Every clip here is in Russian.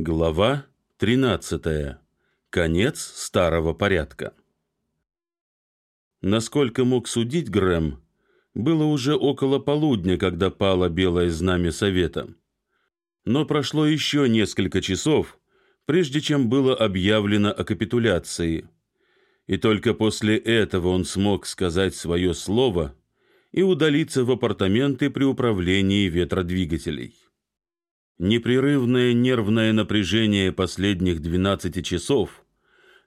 Глава 13. Конец старого порядка. Насколько мог судить Грэм, было уже около полудня, когда пало белое знамя Совета. Но прошло еще несколько часов, прежде чем было объявлено о капитуляции. И только после этого он смог сказать свое слово и удалиться в апартаменты при управлении ветродвигателей. Непрерывное нервное напряжение последних 12 часов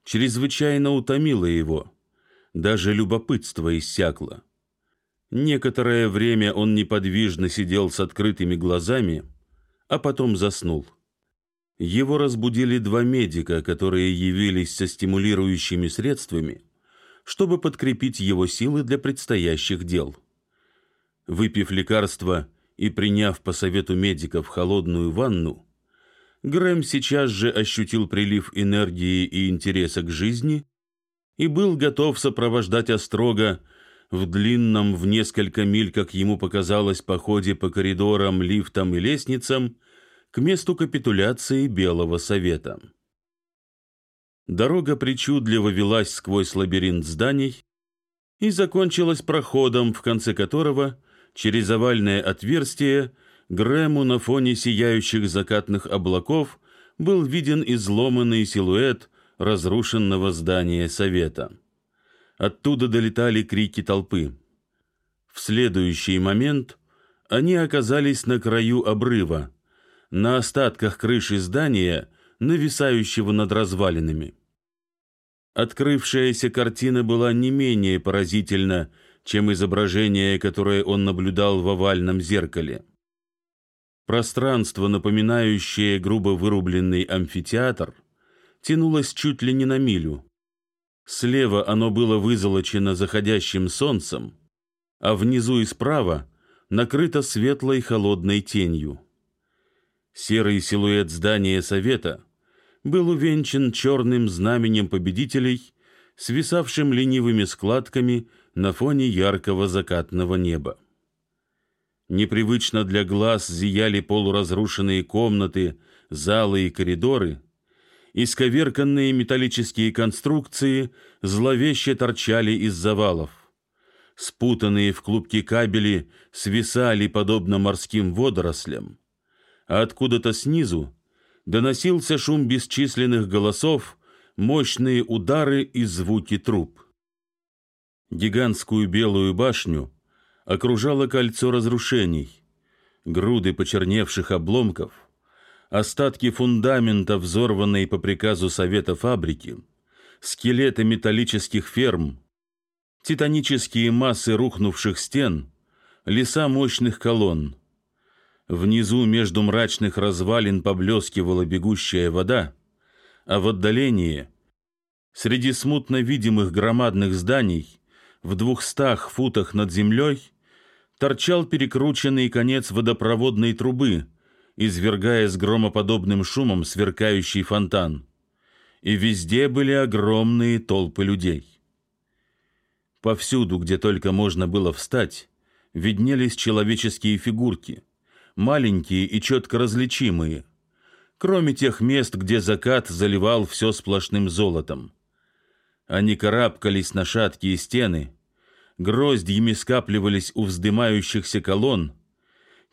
чрезвычайно утомило его. Даже любопытство иссякло. Некоторое время он неподвижно сидел с открытыми глазами, а потом заснул. Его разбудили два медика, которые явились со стимулирующими средствами, чтобы подкрепить его силы для предстоящих дел. Выпив лекарство, и приняв по совету медиков холодную ванну, Грэм сейчас же ощутил прилив энергии и интереса к жизни и был готов сопровождать Острога в длинном в несколько миль, как ему показалось, походе по коридорам, лифтам и лестницам к месту капитуляции Белого Совета. Дорога причудливо велась сквозь лабиринт зданий и закончилась проходом, в конце которого – через овальное отверстие Грэму на фоне сияющих закатных облаков был виден изломанный силуэт разрушенного здания Совета. Оттуда долетали крики толпы. В следующий момент они оказались на краю обрыва, на остатках крыши здания, нависающего над развалинами. Открывшаяся картина была не менее поразительна, чем изображение, которое он наблюдал в овальном зеркале. Пространство, напоминающее грубо вырубленный амфитеатр, тянулось чуть ли не на милю. Слева оно было вызолочено заходящим солнцем, а внизу и справа накрыто светлой холодной тенью. Серый силуэт здания совета был увенчан черным знаменем победителей, свисавшим ленивыми складками на фоне яркого закатного неба. Непривычно для глаз зияли полуразрушенные комнаты, залы и коридоры, исковерканные металлические конструкции зловеще торчали из завалов. Спутанные в клубки кабели свисали подобно морским водорослям, а откуда-то снизу доносился шум бесчисленных голосов, мощные удары и звуки труб. Гигантскую белую башню окружало кольцо разрушений, груды почерневших обломков, остатки фундамента, взорванные по приказу Совета фабрики, скелеты металлических ферм, титанические массы рухнувших стен, леса мощных колонн. Внизу между мрачных развалин поблескивала бегущая вода, а в отдалении, среди смутно видимых громадных зданий, в двухстах футах над землей торчал перекрученный конец водопроводной трубы, извергая с громоподобным шумом сверкающий фонтан. И везде были огромные толпы людей. Повсюду, где только можно было встать, виднелись человеческие фигурки, маленькие и четко различимые, кроме тех мест, где закат заливал все сплошным золотом. Они карабкались на шаткие стены, гроздьями скапливались у вздымающихся колонн,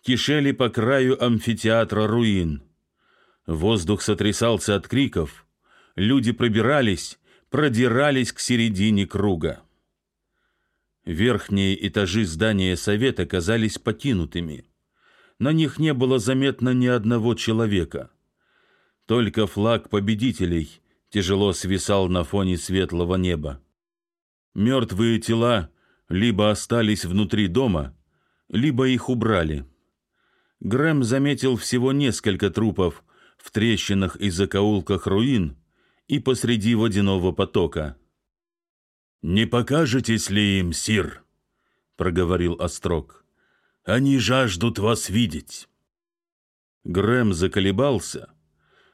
кишели по краю амфитеатра руин. Воздух сотрясался от криков, люди пробирались, продирались к середине круга. Верхние этажи здания совета казались покинутыми. На них не было заметно ни одного человека. Только флаг победителей — тяжело свисал на фоне светлого неба. Мертвые тела либо остались внутри дома, либо их убрали. Грэм заметил всего несколько трупов в трещинах и закоулках руин и посреди водяного потока. «Не покажетесь ли им, сир?» — проговорил Острог. «Они жаждут вас видеть». Грэм заколебался —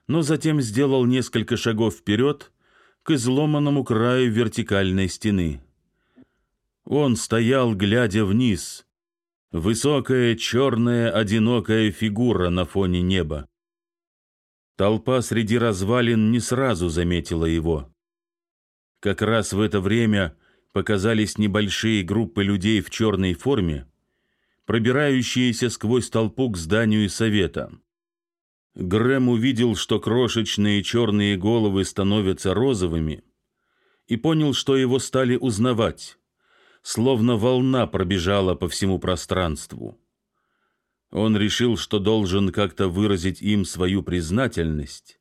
но затем сделал несколько шагов вперед к изломанному краю вертикальной стены. Он стоял, глядя вниз. Высокая, черная, одинокая фигура на фоне неба. Толпа среди развалин не сразу заметила его. Как раз в это время показались небольшие группы людей в черной форме, пробирающиеся сквозь толпу к зданию совета. Грэм увидел, что крошечные черные головы становятся розовыми, и понял, что его стали узнавать, словно волна пробежала по всему пространству. Он решил, что должен как-то выразить им свою признательность,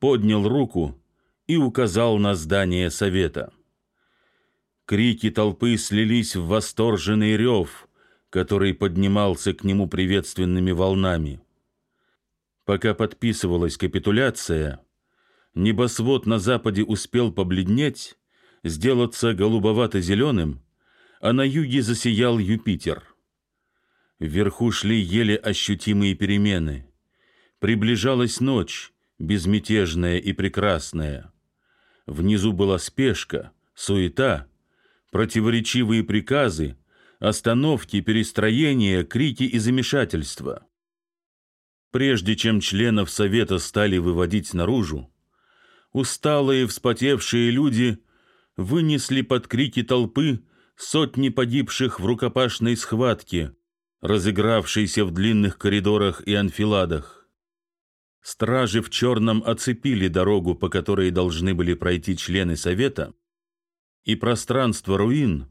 поднял руку и указал на здание совета. Крики толпы слились в восторженный рев, который поднимался к нему приветственными волнами. Пока подписывалась капитуляция, небосвод на западе успел побледнеть, сделаться голубовато-зеленым, а на юге засиял Юпитер. Вверху шли еле ощутимые перемены. Приближалась ночь, безмятежная и прекрасная. Внизу была спешка, суета, противоречивые приказы, остановки, перестроения, крики и замешательства. Прежде чем членов совета стали выводить наружу, усталые, вспотевшие люди вынесли под крики толпы сотни погибших в рукопашной схватке, разыгравшейся в длинных коридорах и анфиладах. Стражи в черном оцепили дорогу, по которой должны были пройти члены совета, и пространство руин,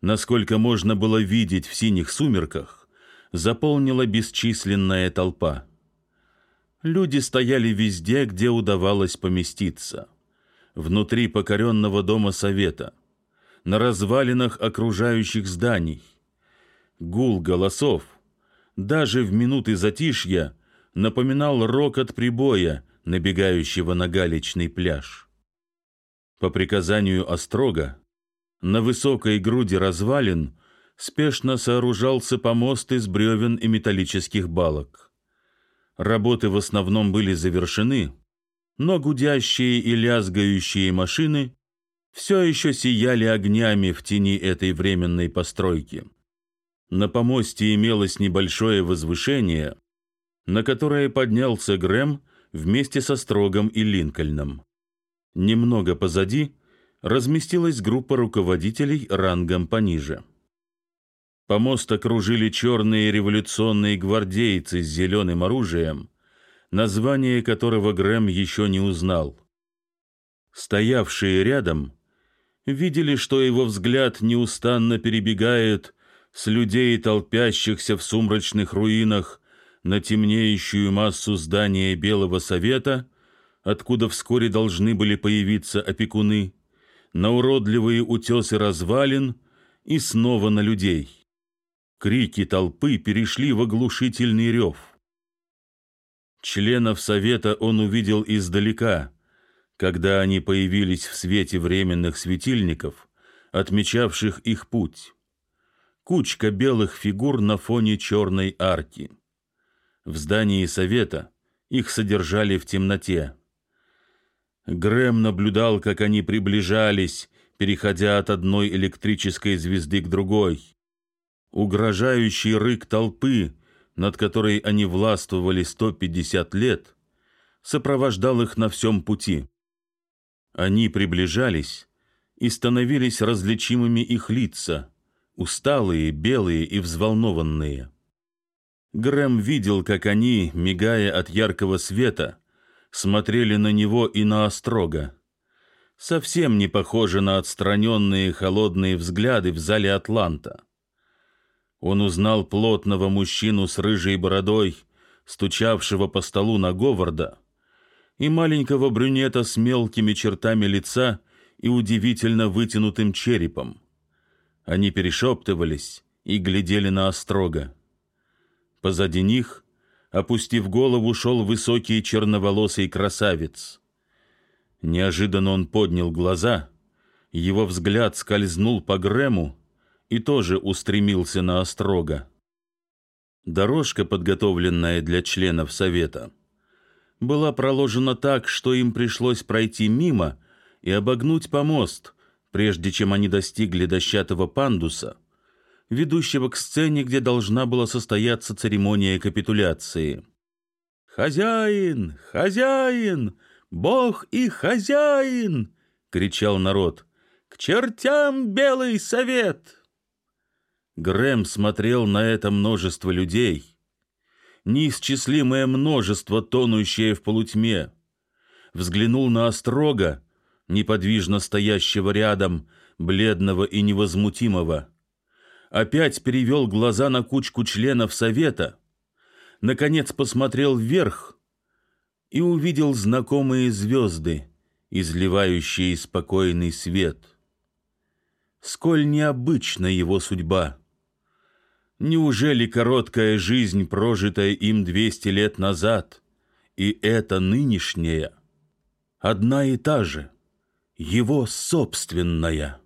насколько можно было видеть в синих сумерках, заполнила бесчисленная толпа. Люди стояли везде, где удавалось поместиться. Внутри покоренного дома совета, на развалинах окружающих зданий. Гул голосов, даже в минуты затишья, напоминал рокот прибоя, набегающего на галечный пляж. По приказанию Острога, на высокой груди развалин спешно сооружался помост из бревен и металлических балок. Работы в основном были завершены, но гудящие и лязгающие машины все еще сияли огнями в тени этой временной постройки. На помосте имелось небольшое возвышение, на которое поднялся Грэм вместе со Строгом и Линкольном. Немного позади разместилась группа руководителей рангом пониже. Помост окружили черные революционные гвардейцы с зеленым оружием, название которого Грэм еще не узнал. Стоявшие рядом видели, что его взгляд неустанно перебегает с людей, толпящихся в сумрачных руинах, на темнеющую массу здания Белого Совета, откуда вскоре должны были появиться опекуны, на уродливые утесы развалин и снова на людей. Крики толпы перешли в оглушительный рев. Членов совета он увидел издалека, когда они появились в свете временных светильников, отмечавших их путь. Кучка белых фигур на фоне черной арки. В здании совета их содержали в темноте. Грэм наблюдал, как они приближались, переходя от одной электрической звезды к другой. Угрожающий рык толпы, над которой они властвовали 150 лет, сопровождал их на всем пути. Они приближались, и становились различимыми их лица, усталые, белые и взволнованные. Грэм видел, как они, мигая от яркого света, смотрели на него и на Острога. Совсем не похоже на отстраненные холодные взгляды в зале Атланта. Он узнал плотного мужчину с рыжей бородой, стучавшего по столу на Говарда, и маленького брюнета с мелкими чертами лица и удивительно вытянутым черепом. Они перешептывались и глядели на Острога. Позади них, опустив голову, шел высокий черноволосый красавец. Неожиданно он поднял глаза, его взгляд скользнул по Грэму, и тоже устремился на Острога. Дорожка, подготовленная для членов совета, была проложена так, что им пришлось пройти мимо и обогнуть помост, прежде чем они достигли дощатого пандуса, ведущего к сцене, где должна была состояться церемония капитуляции. «Хозяин! Хозяин! Бог и хозяин!» — кричал народ. «К чертям белый совет!» Грэм смотрел на это множество людей, неисчислимое множество, тонущее в полутьме. Взглянул на Острога, неподвижно стоящего рядом, бледного и невозмутимого. Опять перевел глаза на кучку членов совета, наконец посмотрел вверх и увидел знакомые звезды, изливающие спокойный свет. Сколь необычна его судьба! Неужели короткая жизнь, прожитая им двести лет назад, и эта нынешняя, одна и та же, его собственная?